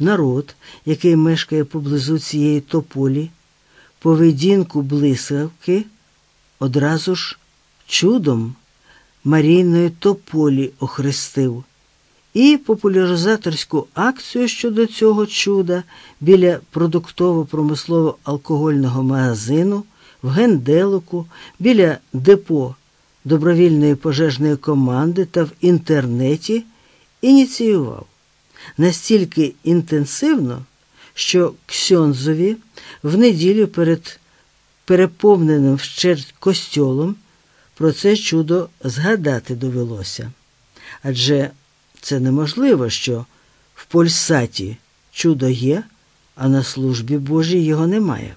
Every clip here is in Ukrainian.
народ, який мешкає поблизу цієї тополі, поведінку блискавки одразу ж чудом Марійної тополі охрестив. І популяризаторську акцію щодо цього чуда біля продуктово-промислово-алкогольного магазину, в Генделику, біля депо добровільної пожежної команди та в інтернеті ініціював настільки інтенсивно, що Ксьонзові в неділю перед переповненим вщерть костьолом про це чудо згадати довелося. Адже це неможливо, що в Польсаті чудо є, а на службі Божій його немає.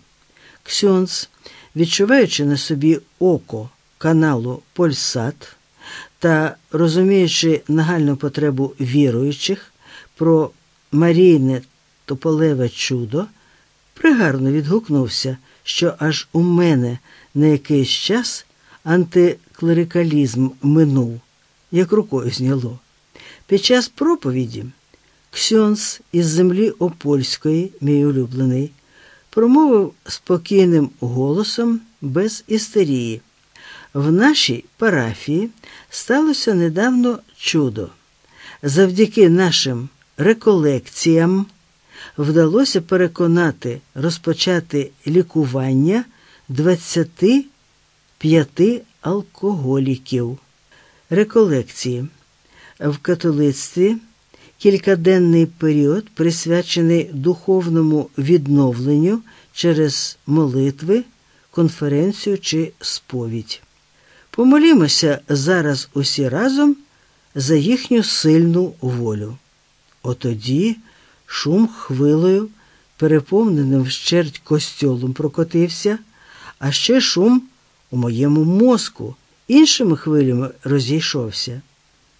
Ксьонц, відчуваючи на собі око каналу Польсат та розуміючи нагальну потребу віруючих про Марійне Тополеве чудо, пригарно відгукнувся, що аж у мене на якийсь час антиклерикалізм минув, як рукою зняло. Під час проповіді Ксьонс із землі Опольської, мій улюблений, промовив спокійним голосом без істерії. В нашій парафії сталося недавно чудо. Завдяки нашим реколекціям вдалося переконати розпочати лікування 25 алкоголіків. Реколекції в католицтві кількаденний період присвячений духовному відновленню через молитви, конференцію чи сповідь. Помолімося зараз усі разом за їхню сильну волю. Отоді шум хвилою, переповненим вщерть костьолом прокотився, а ще шум у моєму мозку іншими хвилями розійшовся.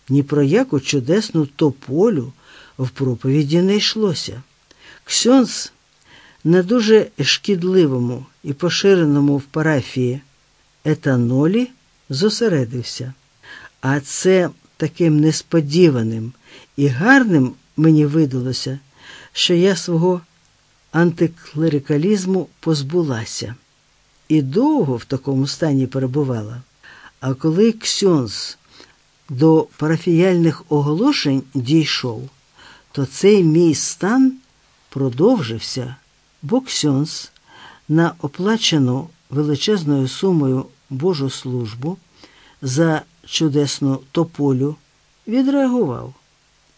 Ні про яку чудесну тополю в проповіді не йшлося. Ксьонс на дуже шкідливому і поширеному в парафії етанолі зосередився, а це таким несподіваним і гарним мені видалося, що я свого антиклерикалізму позбулася і довго в такому стані перебувала. А коли Ксьонс до парафіяльних оголошень дійшов, то цей мій стан продовжився, бо Ксьонс на оплачену величезною сумою Божу службу за чудесну тополю відреагував.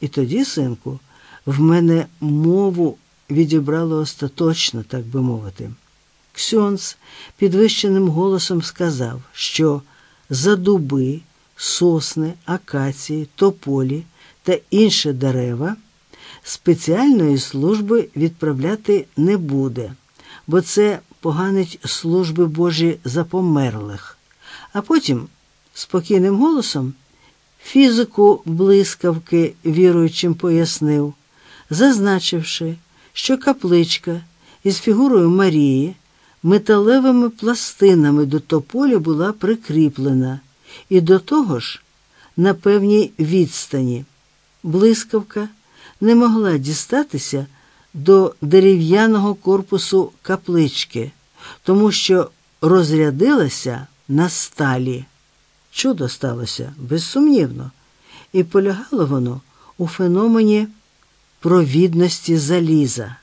І тоді, синку, в мене мову відібрало остаточно, так би мовити. Ксьонс підвищеним голосом сказав, що за дуби, сосни, акації, тополі та інші дерева спеціальної служби відправляти не буде, бо це поганить служби Божі за померлих. А потім спокійним голосом фізику блискавки віруючим пояснив, зазначивши, що капличка із фігурою Марії металевими пластинами до тополі була прикріплена, і до того ж, на певній відстані, блискавка не могла дістатися до дерев'яного корпусу каплички, тому що розрядилася на сталі. Чудо сталося безсумнівно, і полягало воно у феномені провідності заліза,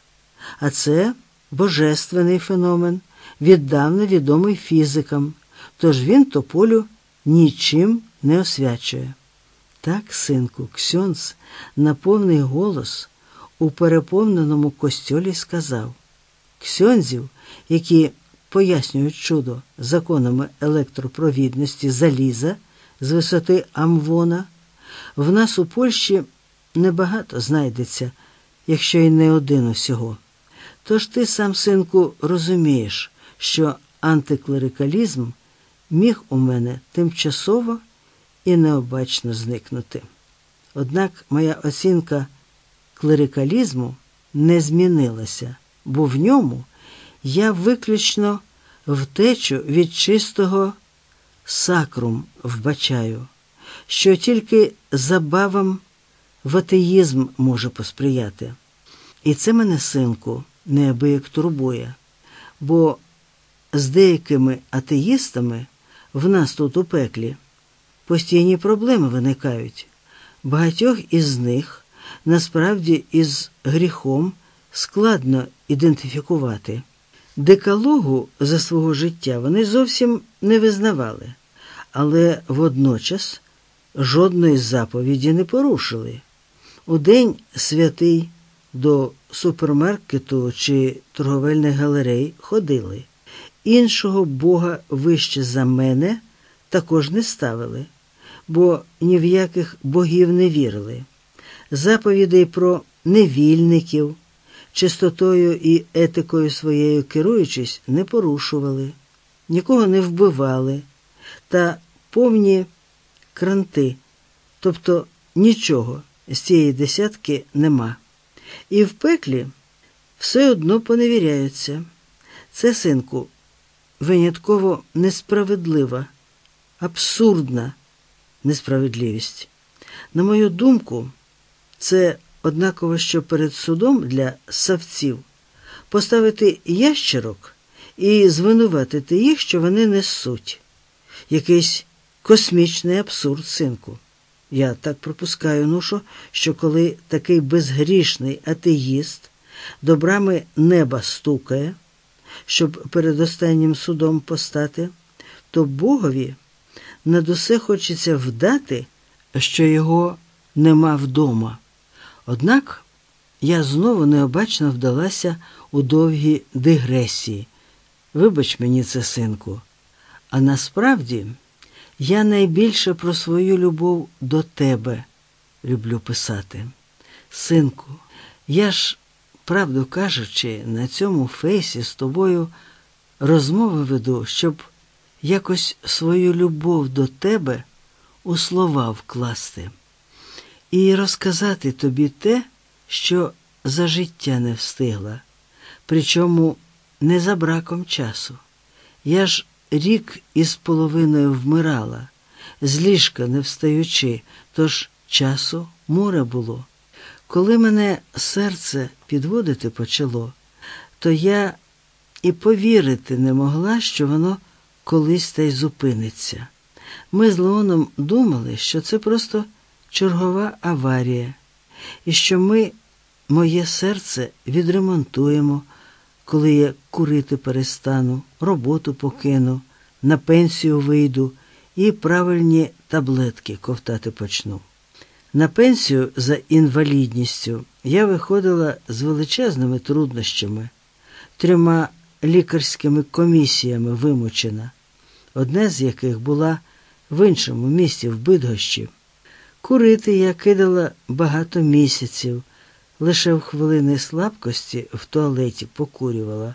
а це божественний феномен, віддавна відомий фізикам, тож він тополю нічим не освячує. Так, синку, Ксьонс на повний голос у переповненому костьолі сказав Ксьонзів, які пояснюють чудо законами електропровідності заліза з висоти Амвона, в нас у Польщі небагато знайдеться, якщо й не один усього. Тож ти сам, синку, розумієш, що антиклерикалізм міг у мене тимчасово і необачно зникнути. Однак моя оцінка клерикалізму не змінилася, бо в ньому я виключно втечу від чистого сакрум вбачаю, що тільки забавам в атеїзм може посприяти. І це мене, синку, неабияк турбує, бо з деякими атеїстами в нас тут у пеклі постійні проблеми виникають. Багатьох із них насправді із гріхом складно ідентифікувати. Декалогу за свого життя вони зовсім не визнавали, але водночас жодної заповіді не порушили. У день святий до супермаркету чи торговельних галерей ходили. Іншого Бога вище за мене також не ставили, бо ні в яких богів не вірили. Заповідей про невільників, чистотою і етикою своєю керуючись, не порушували, нікого не вбивали та повні кранти, тобто нічого з цієї десятки нема. І в пеклі все одно поневіряються. Це, синку, винятково несправедлива, абсурдна несправедливість. На мою думку, це однаково, що перед судом для савців поставити ящерок і звинуватити їх, що вони несуть. Якийсь космічний абсурд, синку. Я так пропускаю, нушу, що коли такий безгрішний атеїст до брами неба стукає, щоб перед останнім судом постати, то Богові над усе хочеться вдати, що його нема вдома. Однак я знову необачно вдалася у довгі дигресії. Вибач мені це, синку, а насправді. Я найбільше про свою любов до тебе люблю писати. Синку, я ж, правду кажучи, на цьому фейсі з тобою розмови веду, щоб якось свою любов до тебе у слова вкласти і розказати тобі те, що за життя не встигла, причому не за браком часу. Я ж рік із половиною вмирала, з ліжка не встаючи, тож часу море було. Коли мене серце підводити почало, то я і повірити не могла, що воно колись та й зупиниться. Ми з Леоном думали, що це просто чергова аварія, і що ми моє серце відремонтуємо коли я курити перестану, роботу покину, на пенсію вийду і правильні таблетки ковтати почну. На пенсію за інвалідністю я виходила з величезними труднощами, трьома лікарськими комісіями вимучена, одне з яких була в іншому місті в Бидгощі. Курити я кидала багато місяців лише в хвилини слабкості в туалеті покурювала,